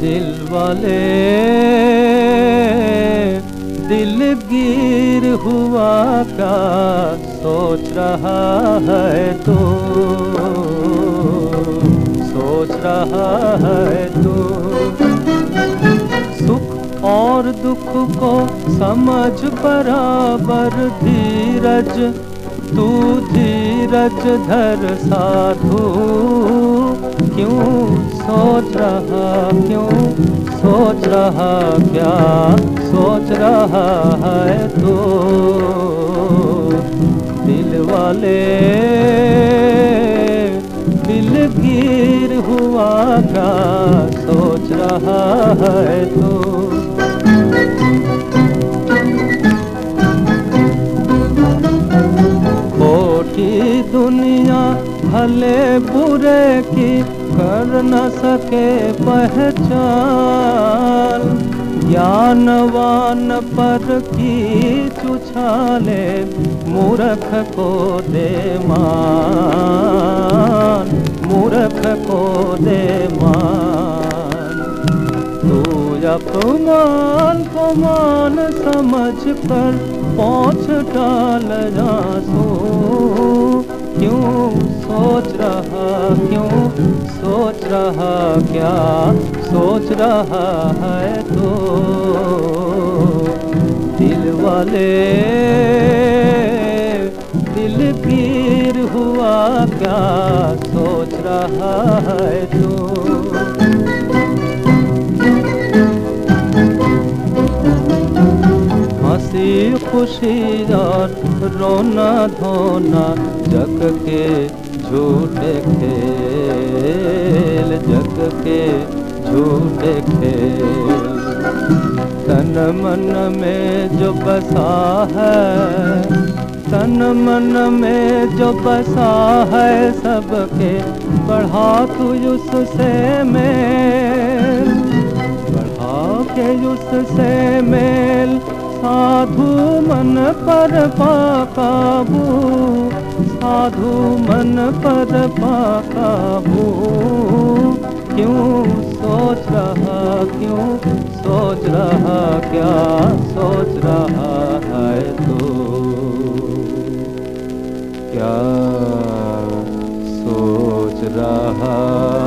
दिल वाले, दिल गिर हुआ क्या सोच रहा है तो? सोच रहा है तो? सुख और दुख को समझ बराबर धीरज, तू धीरज धर साधु। क्यों सोच रहा क्यों? सोच रहा क्या? सोच रहा है तो। दिल वाले, दिल गिर हुआ क्या? सोच रहा है तो। दुनिया भले बुरे की कर न सके पहचान। ज्ञानवान पर की चुछाले मूर्ख को दे मान। मूर्ख को दे मान। तू अपमान को मान समझ कर पहुँच डाल जासू क्यों सोच रहा, क्यों सोच रहा, क्या सोच रहा है तो? दिल वाले, दिल पीर हुआ, क्या सोच रहा है तो? खुशी रोना धोना, जग के झूठे खेल, जग के झूठे खेल। तन मन में जो बसा है, तन मन में जो बसा है, सबके बढ़ा तू उससे मेल। बढ़ा के उससे मेल साधु मन पर पाकाबू, साधु मन पर पाकाबू। क्यों सोच रहा, क्यों सोच रहा, क्या सोच रहा है तो? क्या सोच रहा